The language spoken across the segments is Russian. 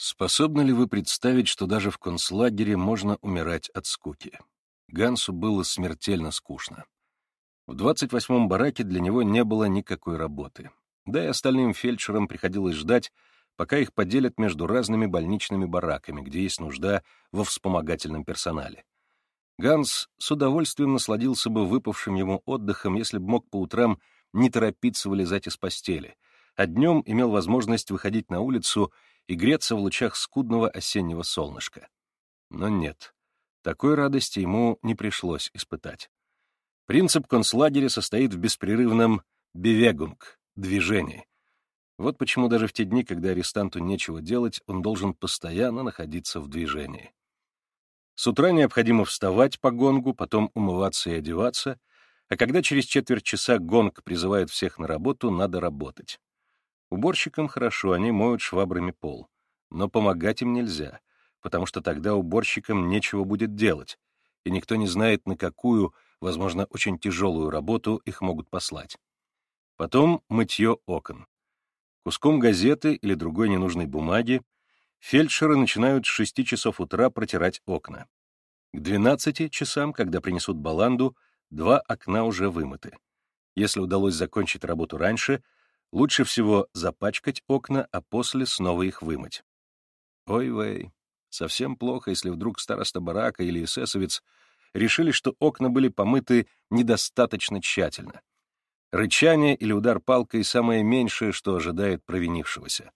Способны ли вы представить, что даже в концлагере можно умирать от скуки? Гансу было смертельно скучно. В 28-м бараке для него не было никакой работы. Да и остальным фельдшерам приходилось ждать, пока их поделят между разными больничными бараками, где есть нужда во вспомогательном персонале. Ганс с удовольствием насладился бы выпавшим ему отдыхом, если бы мог по утрам не торопиться вылезать из постели, а днем имел возможность выходить на улицу и греться в лучах скудного осеннего солнышка. Но нет, такой радости ему не пришлось испытать. Принцип концлагеря состоит в беспрерывном «бевегунг» — движении. Вот почему даже в те дни, когда арестанту нечего делать, он должен постоянно находиться в движении. С утра необходимо вставать по гонгу, потом умываться и одеваться, а когда через четверть часа гонг призывает всех на работу, надо работать. Уборщикам хорошо, они моют швабрами пол. Но помогать им нельзя, потому что тогда уборщикам нечего будет делать, и никто не знает, на какую, возможно, очень тяжелую работу их могут послать. Потом мытье окон. Куском газеты или другой ненужной бумаги фельдшеры начинают с 6 часов утра протирать окна. К 12 часам, когда принесут баланду, два окна уже вымыты. Если удалось закончить работу раньше — Лучше всего запачкать окна, а после снова их вымыть. Ой-вей, совсем плохо, если вдруг староста барака или эсэсовец решили, что окна были помыты недостаточно тщательно. Рычание или удар палкой — самое меньшее, что ожидает провинившегося.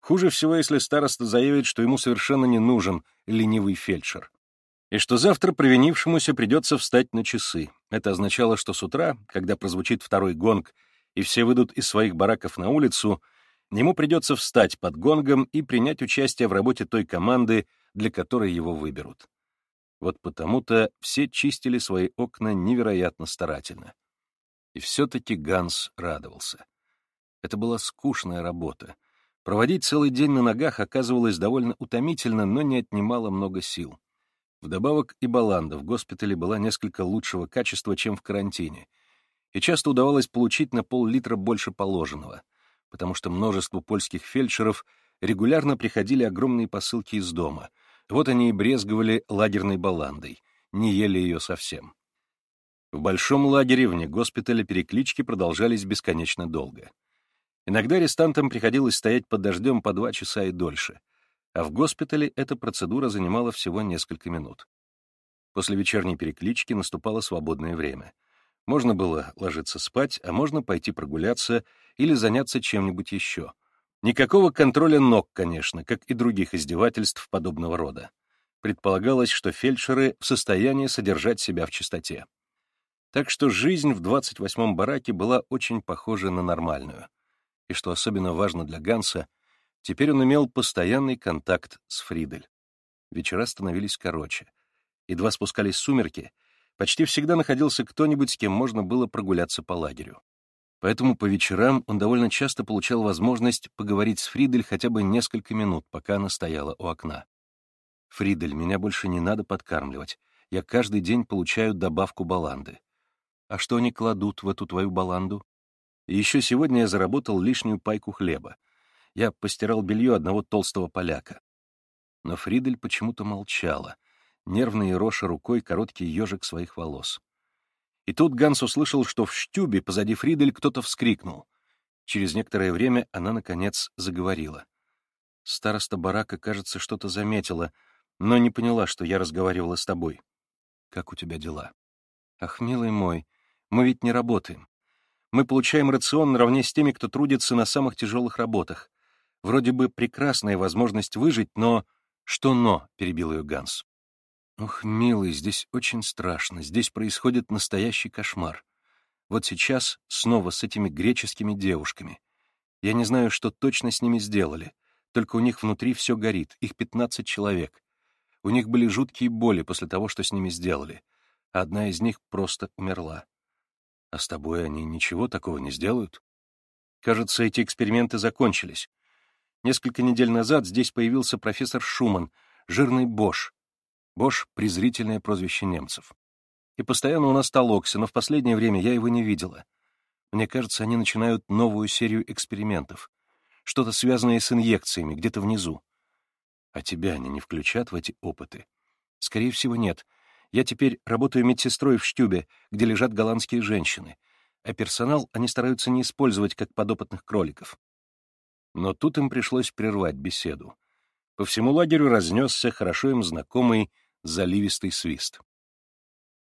Хуже всего, если староста заявит, что ему совершенно не нужен ленивый фельдшер. И что завтра провинившемуся придется встать на часы. Это означало, что с утра, когда прозвучит второй гонг и все выйдут из своих бараков на улицу, ему придется встать под гонгом и принять участие в работе той команды, для которой его выберут. Вот потому-то все чистили свои окна невероятно старательно. И все-таки Ганс радовался. Это была скучная работа. Проводить целый день на ногах оказывалось довольно утомительно, но не отнимало много сил. Вдобавок и баланда в госпитале была несколько лучшего качества, чем в карантине — и часто удавалось получить на пол-литра больше положенного, потому что множество польских фельдшеров регулярно приходили огромные посылки из дома. Вот они и брезговали лагерной баландой, не ели ее совсем. В большом лагере вне госпиталя переклички продолжались бесконечно долго. Иногда арестантам приходилось стоять под дождем по два часа и дольше, а в госпитале эта процедура занимала всего несколько минут. После вечерней переклички наступало свободное время — можно было ложиться спать, а можно пойти прогуляться или заняться чем-нибудь еще. Никакого контроля ног, конечно, как и других издевательств подобного рода. Предполагалось, что фельдшеры в состоянии содержать себя в чистоте. Так что жизнь в 28-м бараке была очень похожа на нормальную. И что особенно важно для Ганса, теперь он имел постоянный контакт с Фридель. Вечера становились короче. Едва спускались сумерки — почти всегда находился кто-нибудь, с кем можно было прогуляться по лагерю. Поэтому по вечерам он довольно часто получал возможность поговорить с Фридель хотя бы несколько минут, пока она стояла у окна. «Фридель, меня больше не надо подкармливать. Я каждый день получаю добавку баланды. А что они кладут в эту твою баланду? И еще сегодня я заработал лишнюю пайку хлеба. Я постирал белье одного толстого поляка». Но Фридель почему-то молчала, нервно ероша рукой короткий ежик своих волос. И тут Ганс услышал, что в штюбе позади Фридель кто-то вскрикнул. Через некоторое время она, наконец, заговорила. Староста барака, кажется, что-то заметила, но не поняла, что я разговаривала с тобой. Как у тебя дела? Ах, милый мой, мы ведь не работаем. Мы получаем рацион наравне с теми, кто трудится на самых тяжелых работах. Вроде бы прекрасная возможность выжить, но... Что «но», — перебил ее Ганс. Ох, милый, здесь очень страшно, здесь происходит настоящий кошмар. Вот сейчас снова с этими греческими девушками. Я не знаю, что точно с ними сделали, только у них внутри все горит, их 15 человек. У них были жуткие боли после того, что с ними сделали, а одна из них просто умерла. А с тобой они ничего такого не сделают? Кажется, эти эксперименты закончились. Несколько недель назад здесь появился профессор Шуман, жирный Бош, Бош — презрительное прозвище немцев. И постоянно у нас толокся, но в последнее время я его не видела. Мне кажется, они начинают новую серию экспериментов. Что-то связанное с инъекциями, где-то внизу. А тебя они не включат в эти опыты? Скорее всего, нет. Я теперь работаю медсестрой в Штюбе, где лежат голландские женщины, а персонал они стараются не использовать как подопытных кроликов. Но тут им пришлось прервать беседу. По всему лагерю разнесся хорошо им знакомый заливистый свист.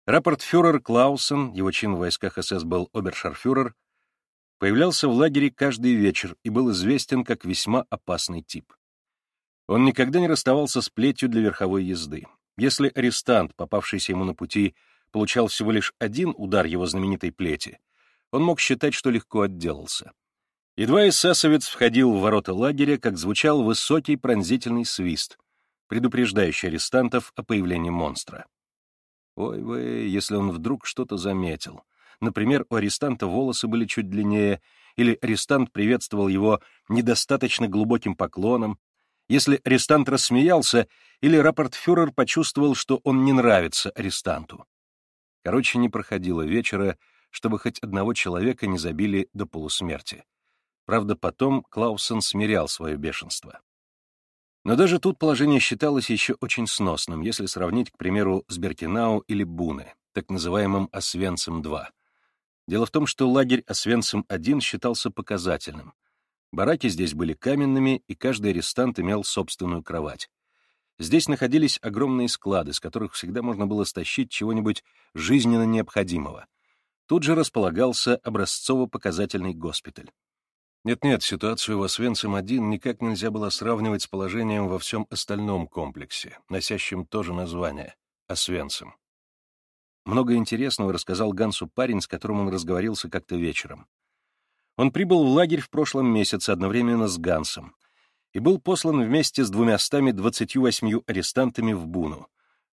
Рапортфюрер Клаусен, его чин в войсках СС был обершарфюрер, появлялся в лагере каждый вечер и был известен как весьма опасный тип. Он никогда не расставался с плетью для верховой езды. Если арестант, попавшийся ему на пути, получал всего лишь один удар его знаменитой плети, он мог считать, что легко отделался. Едва эсэсовец входил в ворота лагеря, как звучал высокий пронзительный свист, предупреждающий арестантов о появлении монстра. Ой вы, если он вдруг что-то заметил. Например, у арестанта волосы были чуть длиннее, или арестант приветствовал его недостаточно глубоким поклоном, если арестант рассмеялся, или рапортфюрер почувствовал, что он не нравится арестанту. Короче, не проходило вечера, чтобы хоть одного человека не забили до полусмерти. Правда, потом Клаусен смирял свое бешенство. Но даже тут положение считалось еще очень сносным, если сравнить, к примеру, с Беркинау или Буне, так называемым Освенцем-2. Дело в том, что лагерь Освенцим-1 считался показательным. Бараки здесь были каменными, и каждый арестант имел собственную кровать. Здесь находились огромные склады, с которых всегда можно было стащить чего-нибудь жизненно необходимого. Тут же располагался образцово-показательный госпиталь. Нет-нет, ситуацию в Освенцим-1 никак нельзя было сравнивать с положением во всем остальном комплексе, носящем то же название — Освенцим. Много интересного рассказал Гансу парень, с которым он разговорился как-то вечером. Он прибыл в лагерь в прошлом месяце одновременно с Гансом и был послан вместе с двумястами двадцатью восьмью арестантами в Буну.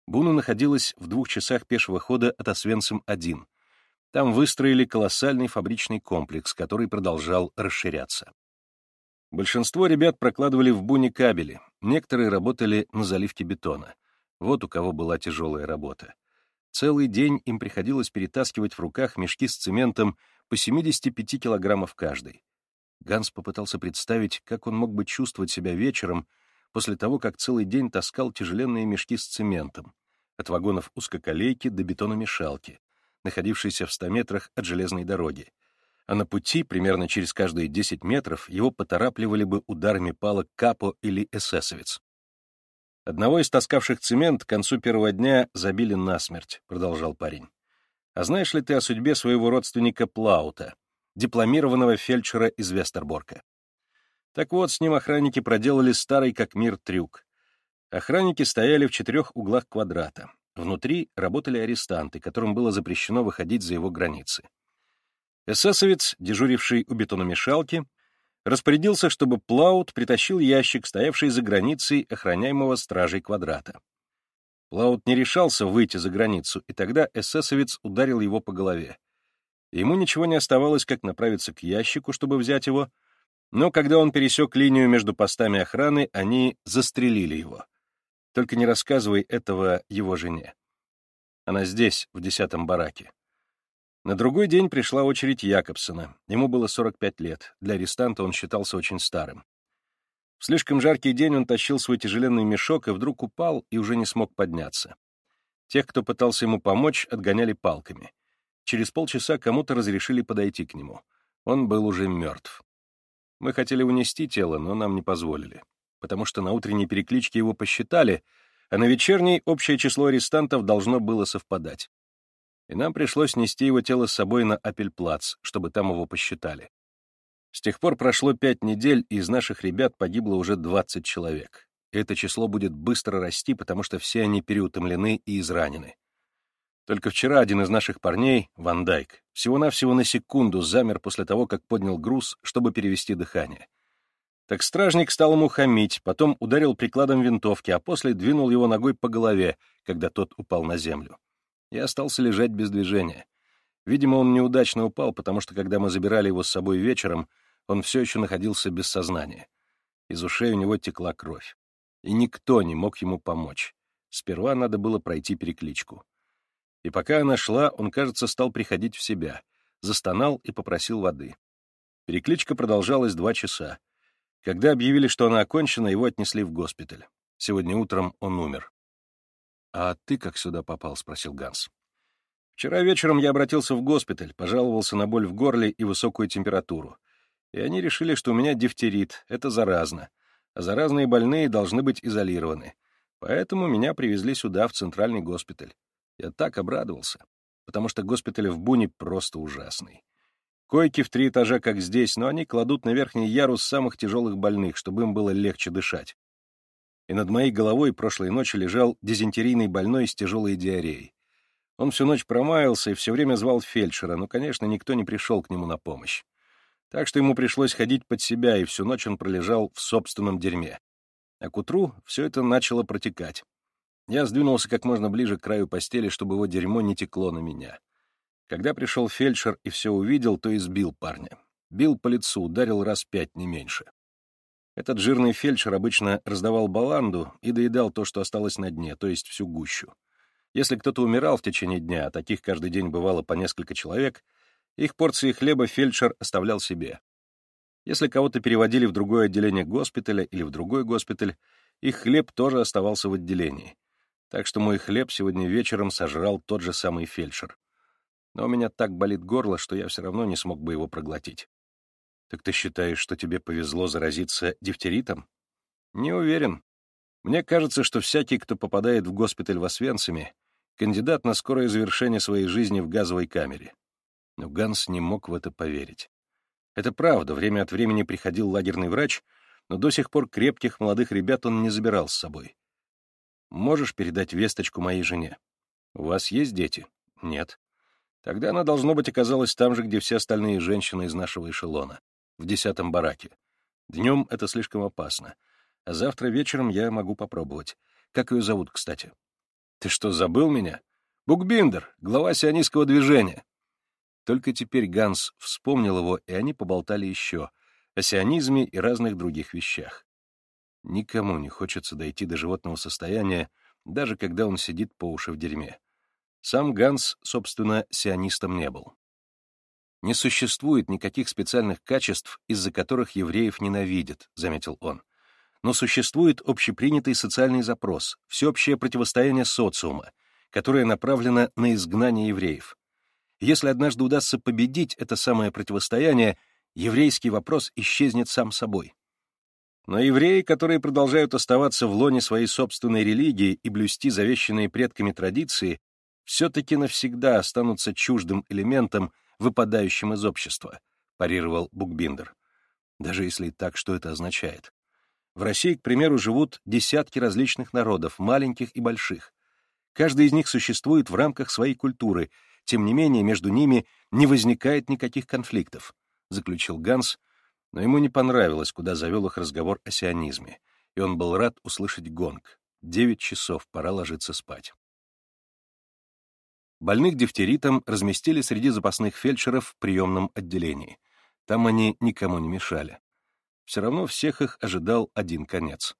Буну находилась в двух часах пешего хода от Освенцим-1. Там выстроили колоссальный фабричный комплекс, который продолжал расширяться. Большинство ребят прокладывали в Буне кабели, некоторые работали на заливке бетона. Вот у кого была тяжелая работа. Целый день им приходилось перетаскивать в руках мешки с цементом по 75 килограммов каждый. Ганс попытался представить, как он мог бы чувствовать себя вечером после того, как целый день таскал тяжеленные мешки с цементом, от вагонов узкоколейки до бетономешалки, находившейся в 100 метрах от железной дороги. А на пути, примерно через каждые 10 метров, его поторапливали бы ударами палок капо или эсэсовец. Одного из таскавших цемент к концу первого дня забили насмерть, продолжал парень. А знаешь ли ты о судьбе своего родственника Плаута, дипломированного фельдшера из Вестерборка? Так вот, с ним охранники проделали старый как мир трюк. Охранники стояли в четырех углах квадрата. Внутри работали арестанты, которым было запрещено выходить за его границы. Эсэсовец, дежуривший у бетономешалки, распорядился, чтобы Плаут притащил ящик, стоявший за границей охраняемого стражей квадрата. Плаут не решался выйти за границу, и тогда эсэсовец ударил его по голове. Ему ничего не оставалось, как направиться к ящику, чтобы взять его, но когда он пересек линию между постами охраны, они застрелили его. Только не рассказывай этого его жене. Она здесь, в десятом бараке. На другой день пришла очередь Якобсона. Ему было 45 лет. Для арестанта он считался очень старым. В слишком жаркий день он тащил свой тяжеленный мешок и вдруг упал и уже не смог подняться. Тех, кто пытался ему помочь, отгоняли палками. Через полчаса кому-то разрешили подойти к нему. Он был уже мертв. Мы хотели унести тело, но нам не позволили, потому что на утренней перекличке его посчитали, а на вечерней общее число арестантов должно было совпадать и нам пришлось нести его тело с собой на Апельплац, чтобы там его посчитали. С тех пор прошло пять недель, и из наших ребят погибло уже 20 человек. Это число будет быстро расти, потому что все они переутомлены и изранены. Только вчера один из наших парней, Ван Дайк, всего-навсего на секунду замер после того, как поднял груз, чтобы перевести дыхание. Так стражник стал ему хамить, потом ударил прикладом винтовки, а после двинул его ногой по голове, когда тот упал на землю. Я остался лежать без движения. Видимо, он неудачно упал, потому что, когда мы забирали его с собой вечером, он все еще находился без сознания. Из ушей у него текла кровь. И никто не мог ему помочь. Сперва надо было пройти перекличку. И пока она шла, он, кажется, стал приходить в себя, застонал и попросил воды. Перекличка продолжалась два часа. Когда объявили, что она окончена, его отнесли в госпиталь. Сегодня утром он умер. «А ты как сюда попал?» — спросил Ганс. «Вчера вечером я обратился в госпиталь, пожаловался на боль в горле и высокую температуру. И они решили, что у меня дифтерит, это заразно, а заразные больные должны быть изолированы. Поэтому меня привезли сюда, в центральный госпиталь. Я так обрадовался, потому что госпиталь в Буне просто ужасный. Койки в три этажа, как здесь, но они кладут на верхний ярус самых тяжелых больных, чтобы им было легче дышать и над моей головой прошлой ночью лежал дизентерийный больной с тяжелой диареей. Он всю ночь промаялся и все время звал фельдшера, но, конечно, никто не пришел к нему на помощь. Так что ему пришлось ходить под себя, и всю ночь он пролежал в собственном дерьме. А к утру все это начало протекать. Я сдвинулся как можно ближе к краю постели, чтобы его дерьмо не текло на меня. Когда пришел фельдшер и все увидел, то избил парня. Бил по лицу, ударил раз пять, не меньше. Этот жирный фельдшер обычно раздавал баланду и доедал то, что осталось на дне, то есть всю гущу. Если кто-то умирал в течение дня, а таких каждый день бывало по несколько человек, их порции хлеба фельдшер оставлял себе. Если кого-то переводили в другое отделение госпиталя или в другой госпиталь, их хлеб тоже оставался в отделении. Так что мой хлеб сегодня вечером сожрал тот же самый фельдшер. Но у меня так болит горло, что я все равно не смог бы его проглотить. Так ты считаешь, что тебе повезло заразиться дифтеритом? Не уверен. Мне кажется, что всякий, кто попадает в госпиталь в Освенциме, кандидат на скорое завершение своей жизни в газовой камере. Но Ганс не мог в это поверить. Это правда, время от времени приходил лагерный врач, но до сих пор крепких молодых ребят он не забирал с собой. Можешь передать весточку моей жене? У вас есть дети? Нет. Тогда она, должно быть, оказалась там же, где все остальные женщины из нашего эшелона в десятом бараке. Днем это слишком опасно. А завтра вечером я могу попробовать. Как ее зовут, кстати? Ты что, забыл меня? Букбиндер, глава сионистского движения. Только теперь Ганс вспомнил его, и они поболтали еще о сионизме и разных других вещах. Никому не хочется дойти до животного состояния, даже когда он сидит по уши в дерьме. Сам Ганс, собственно, сионистом не был. «Не существует никаких специальных качеств, из-за которых евреев ненавидят», — заметил он. «Но существует общепринятый социальный запрос, всеобщее противостояние социума, которое направлено на изгнание евреев. Если однажды удастся победить это самое противостояние, еврейский вопрос исчезнет сам собой. Но евреи, которые продолжают оставаться в лоне своей собственной религии и блюсти завещанные предками традиции, все-таки навсегда останутся чуждым элементом — выпадающим из общества, парировал Букбиндер. Даже если так, что это означает? В России, к примеру, живут десятки различных народов, маленьких и больших. Каждый из них существует в рамках своей культуры, тем не менее между ними не возникает никаких конфликтов, заключил Ганс, но ему не понравилось, куда завел их разговор о сионизме, и он был рад услышать гонг. Девять часов, пора ложиться спать. Больных дифтеритом разместили среди запасных фельдшеров в приемном отделении. Там они никому не мешали. Все равно всех их ожидал один конец.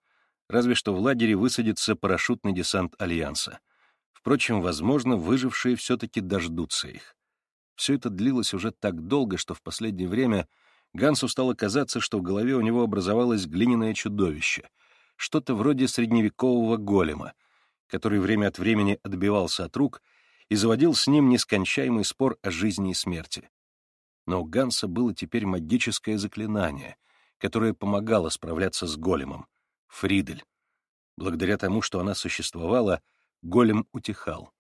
Разве что в лагере высадится парашютный десант Альянса. Впрочем, возможно, выжившие все-таки дождутся их. Все это длилось уже так долго, что в последнее время Гансу стало казаться, что в голове у него образовалось глиняное чудовище, что-то вроде средневекового голема, который время от времени отбивался от рук — и заводил с ним нескончаемый спор о жизни и смерти. Но у Ганса было теперь магическое заклинание, которое помогало справляться с големом — Фридель. Благодаря тому, что она существовала, голем утихал.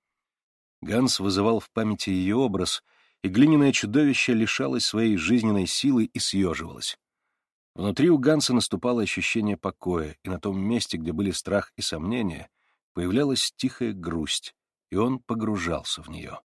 Ганс вызывал в памяти ее образ, и глиняное чудовище лишалось своей жизненной силы и съеживалось. Внутри у Ганса наступало ощущение покоя, и на том месте, где были страх и сомнения, появлялась тихая грусть, и он погружался в нее.